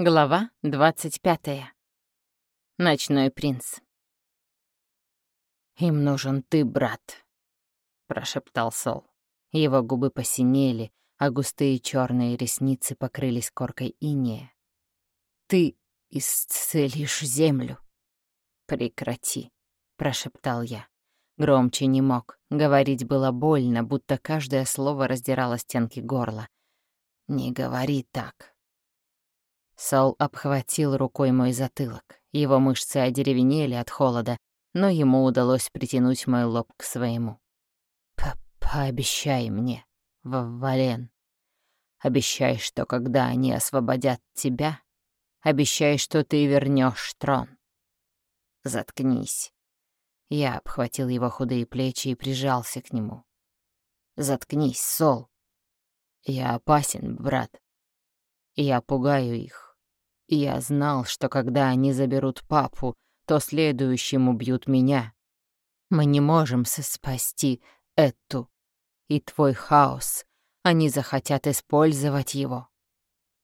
Глава 25. Ночной принц. «Им нужен ты, брат», — прошептал Сол. Его губы посинели, а густые черные ресницы покрылись коркой инея. «Ты исцелишь землю». «Прекрати», — прошептал я. Громче не мог. Говорить было больно, будто каждое слово раздирало стенки горла. «Не говори так», Сол обхватил рукой мой затылок. Его мышцы одеревенели от холода, но ему удалось притянуть мой лоб к своему. П «Пообещай мне, Вален. Обещай, что когда они освободят тебя, обещай, что ты вернешь трон. Заткнись». Я обхватил его худые плечи и прижался к нему. «Заткнись, Сол. Я опасен, брат. Я пугаю их. Я знал, что когда они заберут папу, то следующим убьют меня. Мы не можем спасти эту и твой хаос. Они захотят использовать его.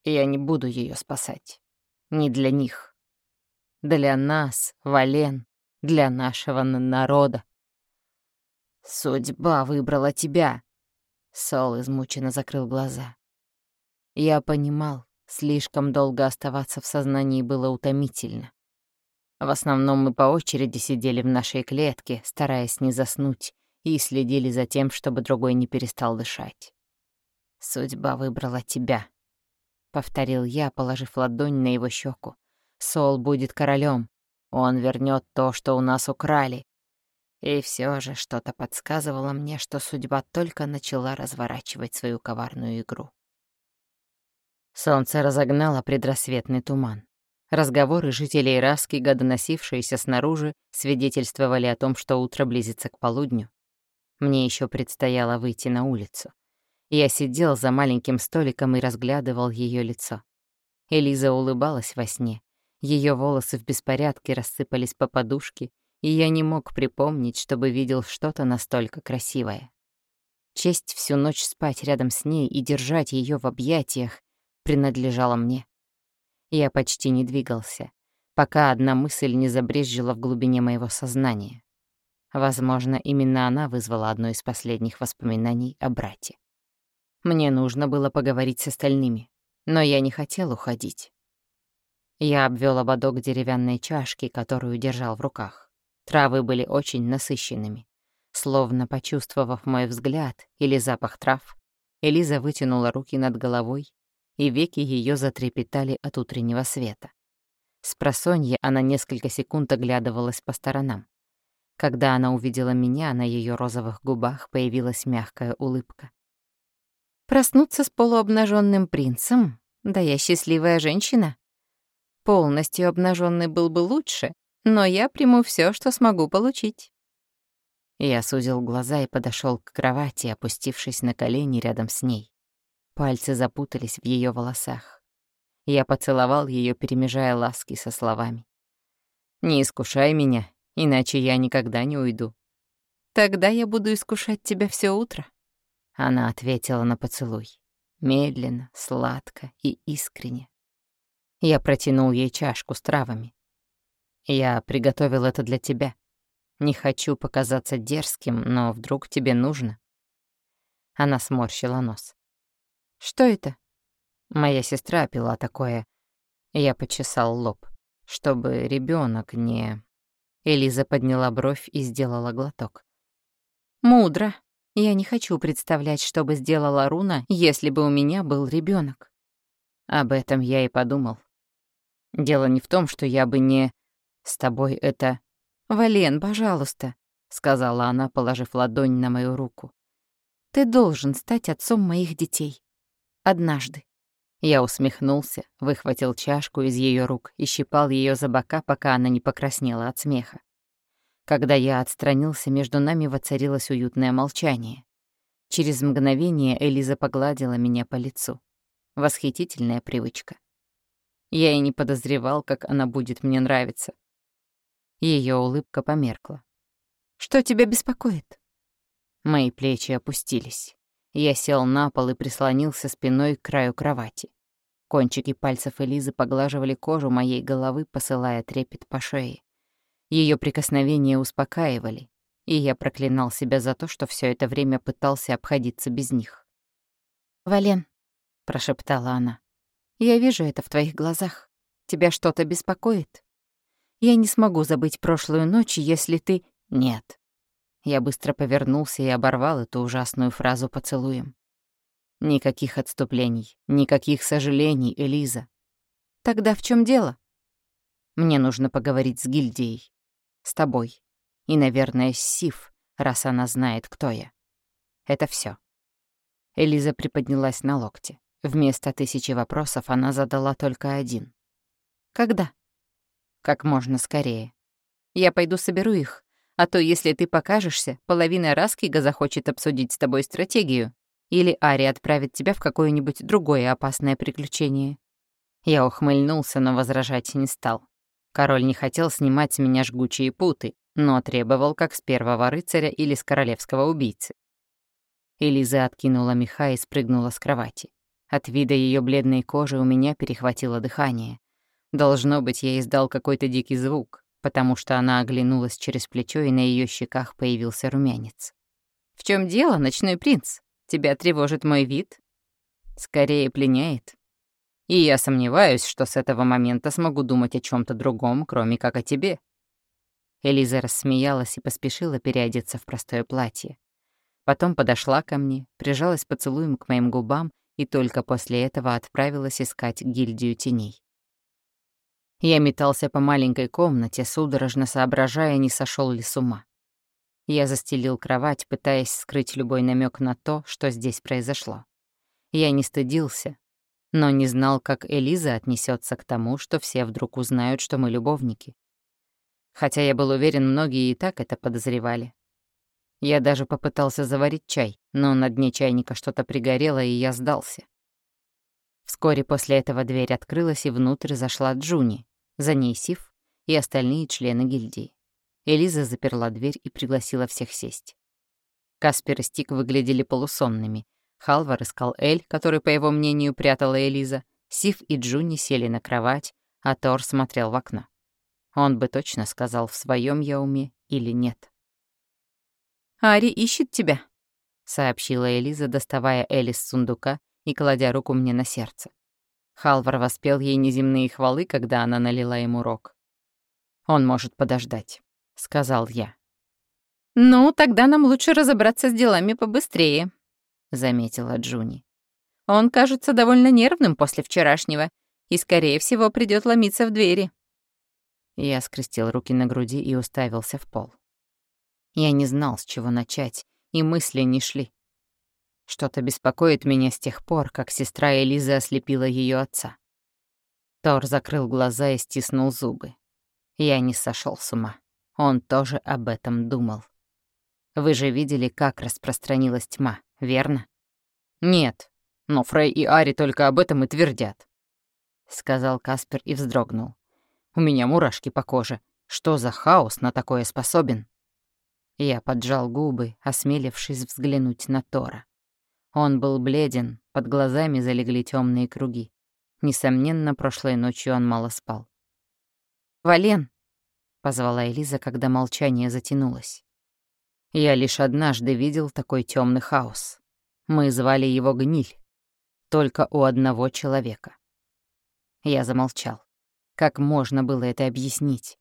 Я не буду ее спасать. Не для них. Для нас, Вален, для нашего народа. Судьба выбрала тебя. Сол измученно закрыл глаза. Я понимал, Слишком долго оставаться в сознании было утомительно. В основном мы по очереди сидели в нашей клетке, стараясь не заснуть, и следили за тем, чтобы другой не перестал дышать. «Судьба выбрала тебя», — повторил я, положив ладонь на его щеку. «Сол будет королем. Он вернет то, что у нас украли». И все же что-то подсказывало мне, что судьба только начала разворачивать свою коварную игру. Солнце разогнало предрассветный туман. Разговоры жителей Раски, годоносившиеся снаружи, свидетельствовали о том, что утро близится к полудню. Мне еще предстояло выйти на улицу. Я сидел за маленьким столиком и разглядывал ее лицо. Элиза улыбалась во сне. Ее волосы в беспорядке рассыпались по подушке, и я не мог припомнить, чтобы видел что-то настолько красивое. Честь всю ночь спать рядом с ней и держать ее в объятиях принадлежала мне. Я почти не двигался, пока одна мысль не забрезжила в глубине моего сознания. Возможно, именно она вызвала одно из последних воспоминаний о брате. Мне нужно было поговорить с остальными, но я не хотел уходить. Я обвел ободок деревянной чашки, которую держал в руках. Травы были очень насыщенными. Словно почувствовав мой взгляд или запах трав, Элиза вытянула руки над головой и веки ее затрепетали от утреннего света. С просонья она несколько секунд оглядывалась по сторонам. Когда она увидела меня, на ее розовых губах появилась мягкая улыбка. «Проснуться с полуобнаженным принцем? Да я счастливая женщина. Полностью обнаженный был бы лучше, но я приму все, что смогу получить». Я сузил глаза и подошел к кровати, опустившись на колени рядом с ней. Пальцы запутались в ее волосах. Я поцеловал ее, перемежая ласки со словами. «Не искушай меня, иначе я никогда не уйду». «Тогда я буду искушать тебя все утро». Она ответила на поцелуй. Медленно, сладко и искренне. Я протянул ей чашку с травами. «Я приготовил это для тебя. Не хочу показаться дерзким, но вдруг тебе нужно». Она сморщила нос. Что это? Моя сестра пила такое. Я почесал лоб, чтобы ребенок не... Элиза подняла бровь и сделала глоток. Мудро. Я не хочу представлять, что бы сделала Руна, если бы у меня был ребенок. Об этом я и подумал. Дело не в том, что я бы не... С тобой это... «Вален, пожалуйста», — сказала она, положив ладонь на мою руку. «Ты должен стать отцом моих детей. Однажды. Я усмехнулся, выхватил чашку из ее рук и щипал ее за бока, пока она не покраснела от смеха. Когда я отстранился, между нами воцарилось уютное молчание. Через мгновение Элиза погладила меня по лицу. Восхитительная привычка. Я и не подозревал, как она будет мне нравиться. Ее улыбка померкла. «Что тебя беспокоит?» Мои плечи опустились. Я сел на пол и прислонился спиной к краю кровати. Кончики пальцев Элизы поглаживали кожу моей головы, посылая трепет по шее. Ее прикосновения успокаивали, и я проклинал себя за то, что все это время пытался обходиться без них. «Вален», — прошептала она, — «я вижу это в твоих глазах. Тебя что-то беспокоит? Я не смогу забыть прошлую ночь, если ты...» «Нет». Я быстро повернулся и оборвал эту ужасную фразу поцелуем. Никаких отступлений, никаких сожалений, Элиза. Тогда в чем дело? Мне нужно поговорить с гильдией. С тобой. И, наверное, с Сив, раз она знает, кто я. Это все. Элиза приподнялась на локте. Вместо тысячи вопросов она задала только один. «Когда?» «Как можно скорее. Я пойду соберу их, а то, если ты покажешься, половина Раскига захочет обсудить с тобой стратегию, или Ари отправит тебя в какое-нибудь другое опасное приключение». Я ухмыльнулся, но возражать не стал. Король не хотел снимать с меня жгучие путы, но требовал как с первого рыцаря или с королевского убийцы. Элиза откинула меха и спрыгнула с кровати. От вида ее бледной кожи у меня перехватило дыхание. Должно быть, я издал какой-то дикий звук, потому что она оглянулась через плечо, и на ее щеках появился румянец. «В чем дело, ночной принц?» Тебя тревожит мой вид? Скорее пленяет. И я сомневаюсь, что с этого момента смогу думать о чем то другом, кроме как о тебе». Элиза рассмеялась и поспешила переодеться в простое платье. Потом подошла ко мне, прижалась поцелуем к моим губам и только после этого отправилась искать гильдию теней. Я метался по маленькой комнате, судорожно соображая, не сошел ли с ума. Я застелил кровать, пытаясь скрыть любой намек на то, что здесь произошло. Я не стыдился, но не знал, как Элиза отнесется к тому, что все вдруг узнают, что мы любовники. Хотя я был уверен, многие и так это подозревали. Я даже попытался заварить чай, но на дне чайника что-то пригорело, и я сдался. Вскоре после этого дверь открылась, и внутрь зашла Джуни, за ней Сив и остальные члены гильдии. Элиза заперла дверь и пригласила всех сесть. Каспер и Стик выглядели полусонными. Халвар искал Эль, который, по его мнению, прятала Элиза. Сив и Джуни сели на кровать, а Тор смотрел в окно. Он бы точно сказал, в своем я уме или нет. «Ари ищет тебя», — сообщила Элиза, доставая Эль из сундука и кладя руку мне на сердце. Халвар воспел ей неземные хвалы, когда она налила ему рог. Он может подождать. — сказал я. «Ну, тогда нам лучше разобраться с делами побыстрее», — заметила Джуни. «Он кажется довольно нервным после вчерашнего и, скорее всего, придёт ломиться в двери». Я скрестил руки на груди и уставился в пол. Я не знал, с чего начать, и мысли не шли. Что-то беспокоит меня с тех пор, как сестра Элиза ослепила её отца. Тор закрыл глаза и стиснул зубы. Я не сошёл с ума. Он тоже об этом думал. Вы же видели, как распространилась тьма, верно? Нет, но Фрей и Ари только об этом и твердят. Сказал Каспер и вздрогнул. У меня мурашки по коже. Что за хаос на такое способен? Я поджал губы, осмелившись взглянуть на Тора. Он был бледен, под глазами залегли темные круги. Несомненно, прошлой ночью он мало спал. «Вален!» позвала Элиза, когда молчание затянулось. Я лишь однажды видел такой темный хаос. Мы звали его Гниль. Только у одного человека. Я замолчал. Как можно было это объяснить?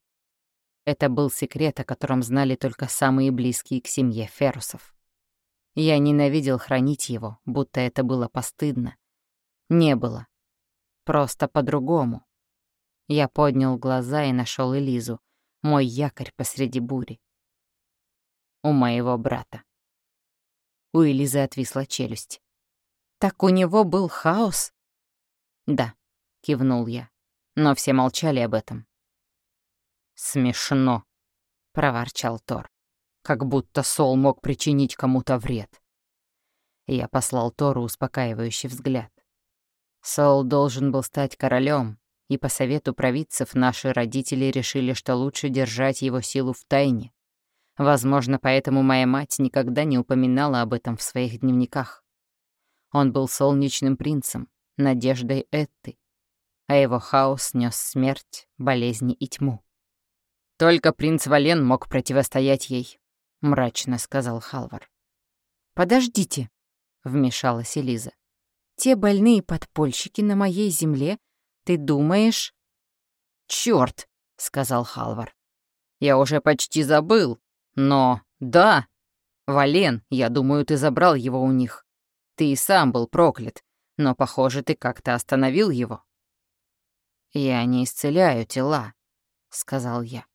Это был секрет, о котором знали только самые близкие к семье Ферусов. Я ненавидел хранить его, будто это было постыдно. Не было. Просто по-другому. Я поднял глаза и нашел Элизу, мой якорь посреди бури. У моего брата. У Элизы отвисла челюсть. «Так у него был хаос?» «Да», — кивнул я, но все молчали об этом. «Смешно», — проворчал Тор, «как будто Сол мог причинить кому-то вред». Я послал Тору успокаивающий взгляд. Сол должен был стать королем, и по совету провидцев наши родители решили, что лучше держать его силу в тайне. Возможно, поэтому моя мать никогда не упоминала об этом в своих дневниках. Он был солнечным принцем, надеждой Этты, а его хаос нес смерть, болезни и тьму. Только принц Вален мог противостоять ей, мрачно сказал Халвар. Подождите, вмешалась Элиза. Те больные подпольщики на моей земле, ты думаешь? Чёрт, сказал Халвар. Я уже почти забыл, но да, Вален, я думаю, ты забрал его у них. Ты и сам был проклят, но, похоже, ты как-то остановил его. «Я не исцеляю тела», — сказал я.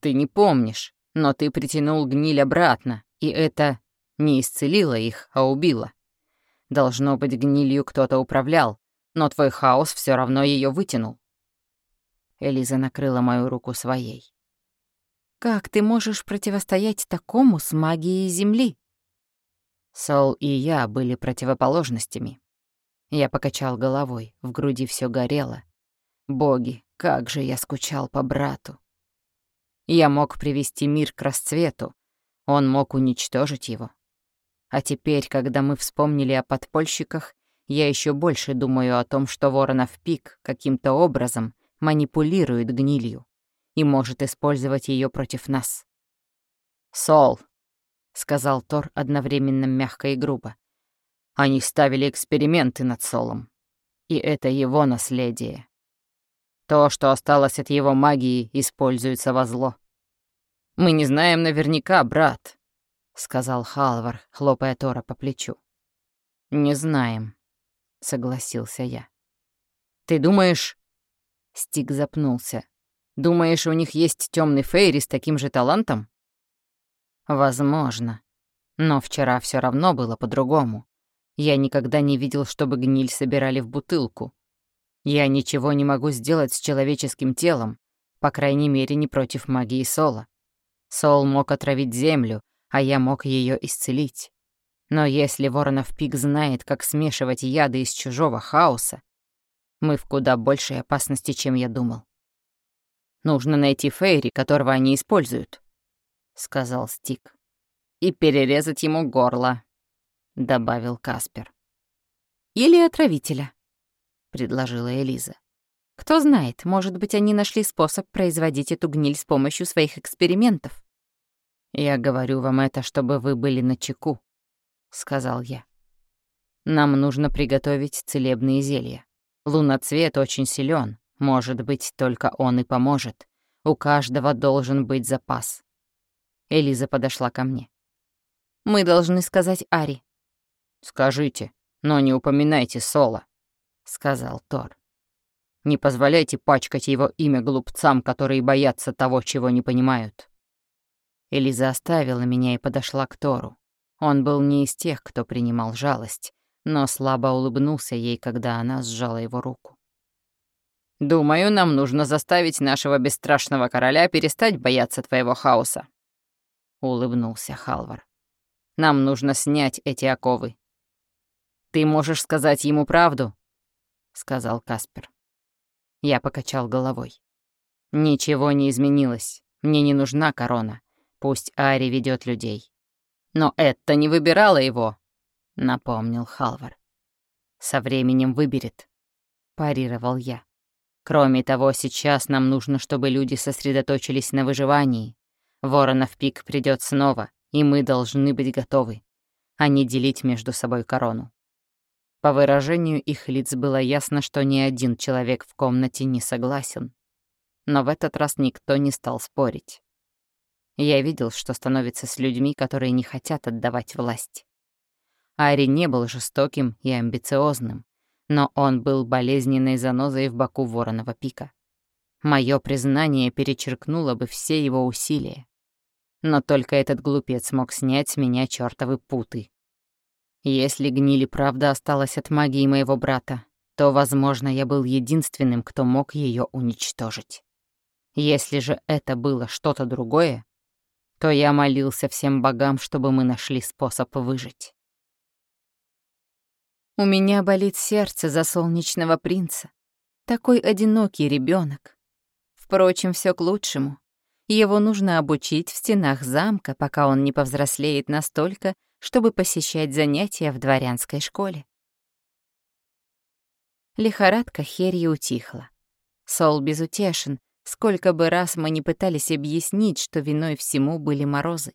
«Ты не помнишь, но ты притянул гниль обратно, и это не исцелило их, а убило. Должно быть, гнилью кто-то управлял, но твой хаос все равно ее вытянул». Элиза накрыла мою руку своей. «Как ты можешь противостоять такому с магией Земли?» Сол и я были противоположностями. Я покачал головой, в груди все горело. Боги, как же я скучал по брату. Я мог привести мир к расцвету, он мог уничтожить его. А теперь, когда мы вспомнили о подпольщиках, я еще больше думаю о том, что Воронов Пик каким-то образом манипулирует гнилью и может использовать ее против нас. «Сол», — сказал Тор одновременно мягко и грубо. «Они ставили эксперименты над Солом, и это его наследие. То, что осталось от его магии, используется во зло. Мы не знаем наверняка, брат», — сказал Халвар, хлопая Тора по плечу. «Не знаем», — согласился я. «Ты думаешь...» Стик запнулся. «Думаешь, у них есть темный Фейри с таким же талантом?» Возможно. Но вчера все равно было по-другому. Я никогда не видел, чтобы гниль собирали в бутылку. Я ничего не могу сделать с человеческим телом, по крайней мере, не против магии Сола. Сол мог отравить землю, а я мог ее исцелить. Но если Воронов Пик знает, как смешивать яды из чужого хаоса, мы в куда большей опасности, чем я думал. Нужно найти Фейри, которого они используют. — сказал Стик. «И перерезать ему горло», — добавил Каспер. «Или отравителя», — предложила Элиза. «Кто знает, может быть, они нашли способ производить эту гниль с помощью своих экспериментов». «Я говорю вам это, чтобы вы были начеку», — сказал я. «Нам нужно приготовить целебные зелья. Луноцвет очень силен, может быть, только он и поможет. У каждого должен быть запас. Элиза подошла ко мне. «Мы должны сказать Ари». «Скажите, но не упоминайте Соло», — сказал Тор. «Не позволяйте пачкать его имя глупцам, которые боятся того, чего не понимают». Элиза оставила меня и подошла к Тору. Он был не из тех, кто принимал жалость, но слабо улыбнулся ей, когда она сжала его руку. «Думаю, нам нужно заставить нашего бесстрашного короля перестать бояться твоего хаоса», — улыбнулся Халвар. «Нам нужно снять эти оковы». «Ты можешь сказать ему правду?» — сказал Каспер. Я покачал головой. «Ничего не изменилось. Мне не нужна корона. Пусть Ари ведет людей». «Но это не выбирала его», — напомнил Халвар. «Со временем выберет», — парировал я. «Кроме того, сейчас нам нужно, чтобы люди сосредоточились на выживании, Воронов пик придет снова, и мы должны быть готовы, а не делить между собой корону. По выражению их лиц было ясно, что ни один человек в комнате не согласен. Но в этот раз никто не стал спорить. Я видел, что становится с людьми, которые не хотят отдавать власть. Ари не был жестоким и амбициозным, но он был болезненной занозой в боку Воронова пика. Мое признание перечеркнуло бы все его усилия. Но только этот глупец мог снять с меня чёртовы путы. Если гнили правда осталась от магии моего брата, то, возможно, я был единственным, кто мог её уничтожить. Если же это было что-то другое, то я молился всем богам, чтобы мы нашли способ выжить. У меня болит сердце за солнечного принца. Такой одинокий ребенок. Впрочем, все к лучшему. Его нужно обучить в стенах замка, пока он не повзрослеет настолько, чтобы посещать занятия в дворянской школе. Лихорадка Херри утихла. Сол безутешен, сколько бы раз мы не пытались объяснить, что виной всему были морозы.